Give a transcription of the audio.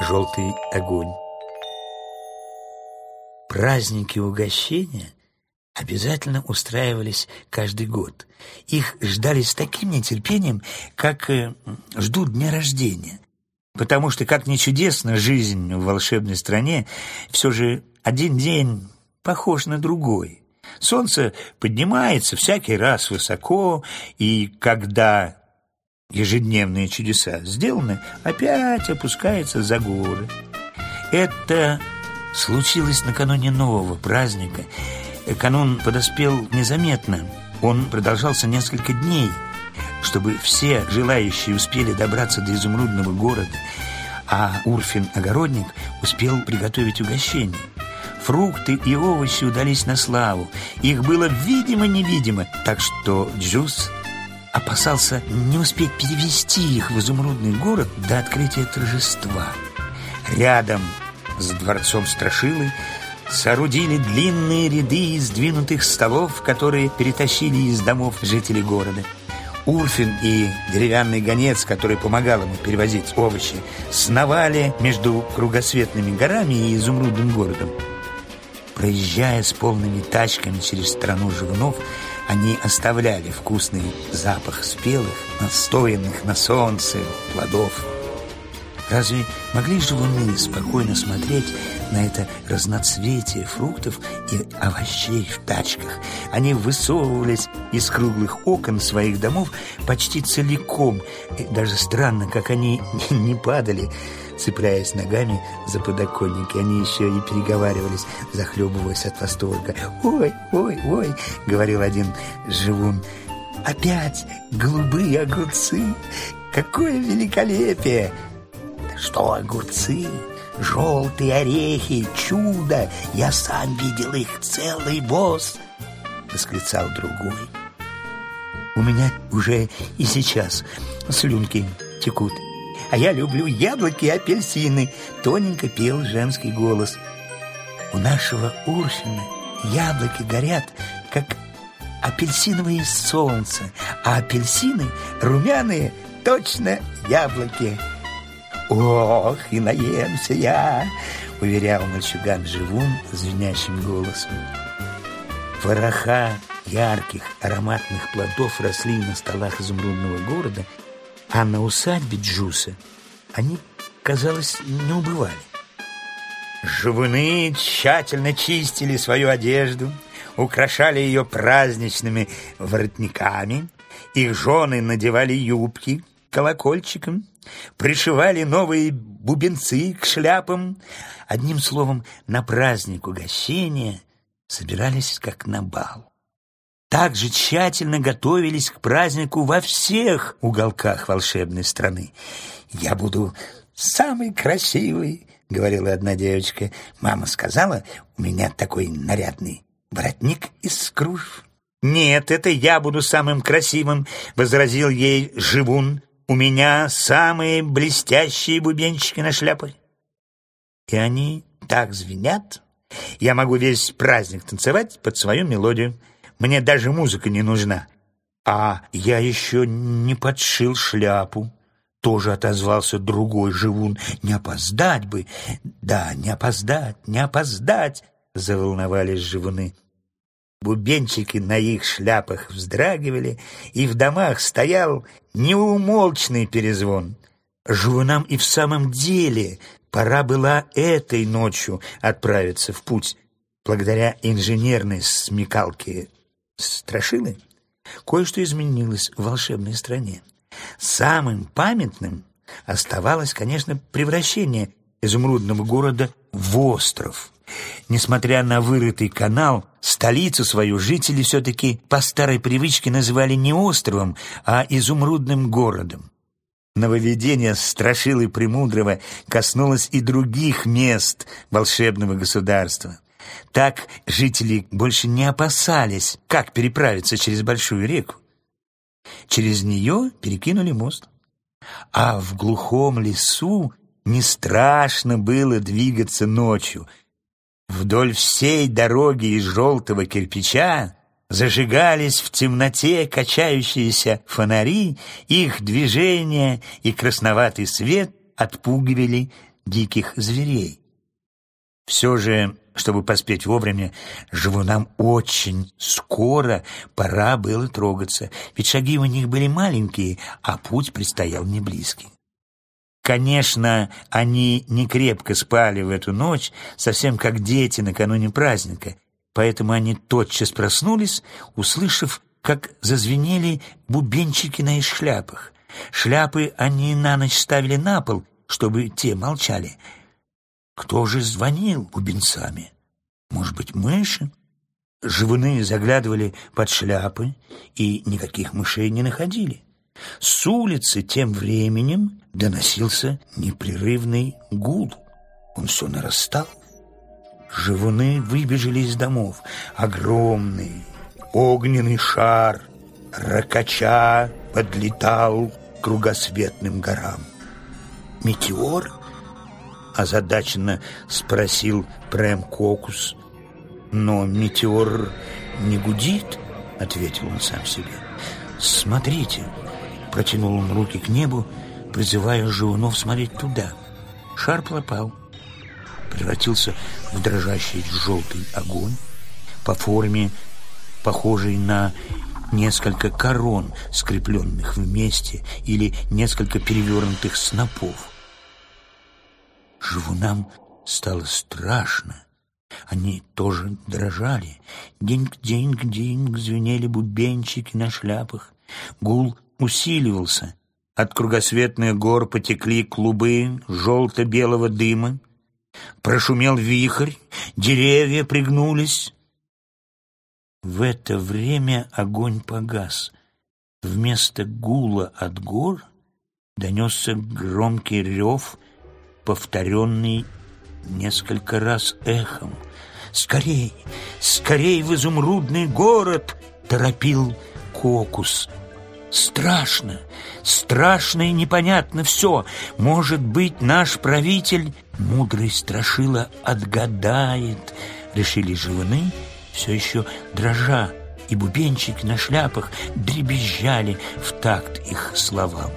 Желтый огонь. Праздники угощения обязательно устраивались каждый год. Их ждали с таким нетерпением, как э, ждут дня рождения. Потому что, как ни чудесна жизнь в волшебной стране, все же один день похож на другой. Солнце поднимается всякий раз высоко, и когда ежедневные чудеса сделаны, опять опускается за горы. Это случилось накануне нового праздника. Канун подоспел незаметно. Он продолжался несколько дней, чтобы все желающие успели добраться до изумрудного города, а Урфин-огородник успел приготовить угощение. Фрукты и овощи удались на славу. Их было видимо-невидимо, так что Джуз опасался не успеть перевести их в изумрудный город до открытия торжества. Рядом с дворцом Страшилы соорудили длинные ряды из сдвинутых столов, которые перетащили из домов жителей города. Урфин и деревянный гонец, который помогал ему перевозить овощи, сновали между кругосветными горами и изумрудным городом. Проезжая с полными тачками через страну живунов, они оставляли вкусный запах спелых, настоянных на солнце плодов. Разве могли живуны спокойно смотреть на это разноцветие фруктов и овощей в тачках? Они высовывались из круглых окон своих домов почти целиком. И даже странно, как они не падали, цепляясь ногами за подоконники. Они еще и переговаривались, захлебываясь от восторга. «Ой, ой, ой!» — говорил один живун. «Опять голубые огурцы! Какое великолепие!» Что огурцы, желтые орехи, чудо, я сам видел их целый босс, восклицал другой. У меня уже и сейчас слюнки текут. А я люблю яблоки и апельсины, тоненько пел женский голос. У нашего Урфина яблоки горят, как апельсиновое солнце, а апельсины румяные, точно яблоки. «Ох, и наемся я!» — уверял мальчуган живун звенящим голосом. Вороха ярких ароматных плодов росли на столах изумрудного города, а на усадьбе Джуса они, казалось, не убывали. Живуны тщательно чистили свою одежду, украшали ее праздничными воротниками, их жены надевали юбки колокольчиком, пришивали новые бубенцы к шляпам. Одним словом, на праздник угощения собирались как на бал. Так же тщательно готовились к празднику во всех уголках волшебной страны. «Я буду самый красивый», — говорила одна девочка. «Мама сказала, у меня такой нарядный воротник из кружев». «Нет, это я буду самым красивым», — возразил ей Живун. У меня самые блестящие бубенчики на шляпе. И они так звенят. Я могу весь праздник танцевать под свою мелодию. Мне даже музыка не нужна. А я еще не подшил шляпу. Тоже отозвался другой живун. Не опоздать бы. Да, не опоздать, не опоздать, заволновались живуны. Бубенчики на их шляпах вздрагивали, и в домах стоял неумолчный перезвон. Жвунам и в самом деле пора была этой ночью отправиться в путь. Благодаря инженерной смекалке Страшилы кое-что изменилось в волшебной стране. Самым памятным оставалось, конечно, превращение изумрудного города в остров — Несмотря на вырытый канал, столицу свою жители все-таки по старой привычке называли не островом, а изумрудным городом. Нововведение Страшилы Премудрого коснулось и других мест волшебного государства. Так жители больше не опасались, как переправиться через большую реку. Через нее перекинули мост. А в глухом лесу не страшно было двигаться ночью — Вдоль всей дороги из желтого кирпича Зажигались в темноте качающиеся фонари, их движение и красноватый свет отпугивали диких зверей. Все же, чтобы поспеть вовремя, живунам очень скоро пора было трогаться, ведь шаги у них были маленькие, а путь предстоял не близкий. Конечно, они не крепко спали в эту ночь, совсем как дети накануне праздника, поэтому они тотчас проснулись, услышав, как зазвенели бубенчики на их шляпах. Шляпы они на ночь ставили на пол, чтобы те молчали. Кто же звонил бубенцами? Может быть, мыши? Живуны заглядывали под шляпы и никаких мышей не находили. С улицы тем временем доносился непрерывный гул. Он все нарастал. Живуны выбежали из домов. Огромный огненный шар, ракача, подлетал к кругосветным горам. «Метеор?» — озадаченно спросил Прэм Кокус. «Но метеор не гудит», — ответил он сам себе. «Смотрите», — протянул он руки к небу, призывая живунов смотреть туда. Шар пропал, превратился в дрожащий желтый огонь, по форме похожий на несколько корон, скрепленных вместе, или несколько перевернутых снопов. Живунам стало страшно. Они тоже дрожали. Динг-динг-динг звенели бубенчики на шляпах. Гул усиливался — от кругосветных гор потекли клубы желто-белого дыма. Прошумел вихрь, деревья пригнулись. В это время огонь погас. Вместо гула от гор донесся громкий рев, повторенный несколько раз эхом. «Скорей! Скорей в изумрудный город!» — торопил Кокус — Страшно, страшно и непонятно все. Может быть, наш правитель, мудрый страшила, отгадает, решили живуны, все еще дрожа, и бубенчики на шляпах дребезжали в такт их словам.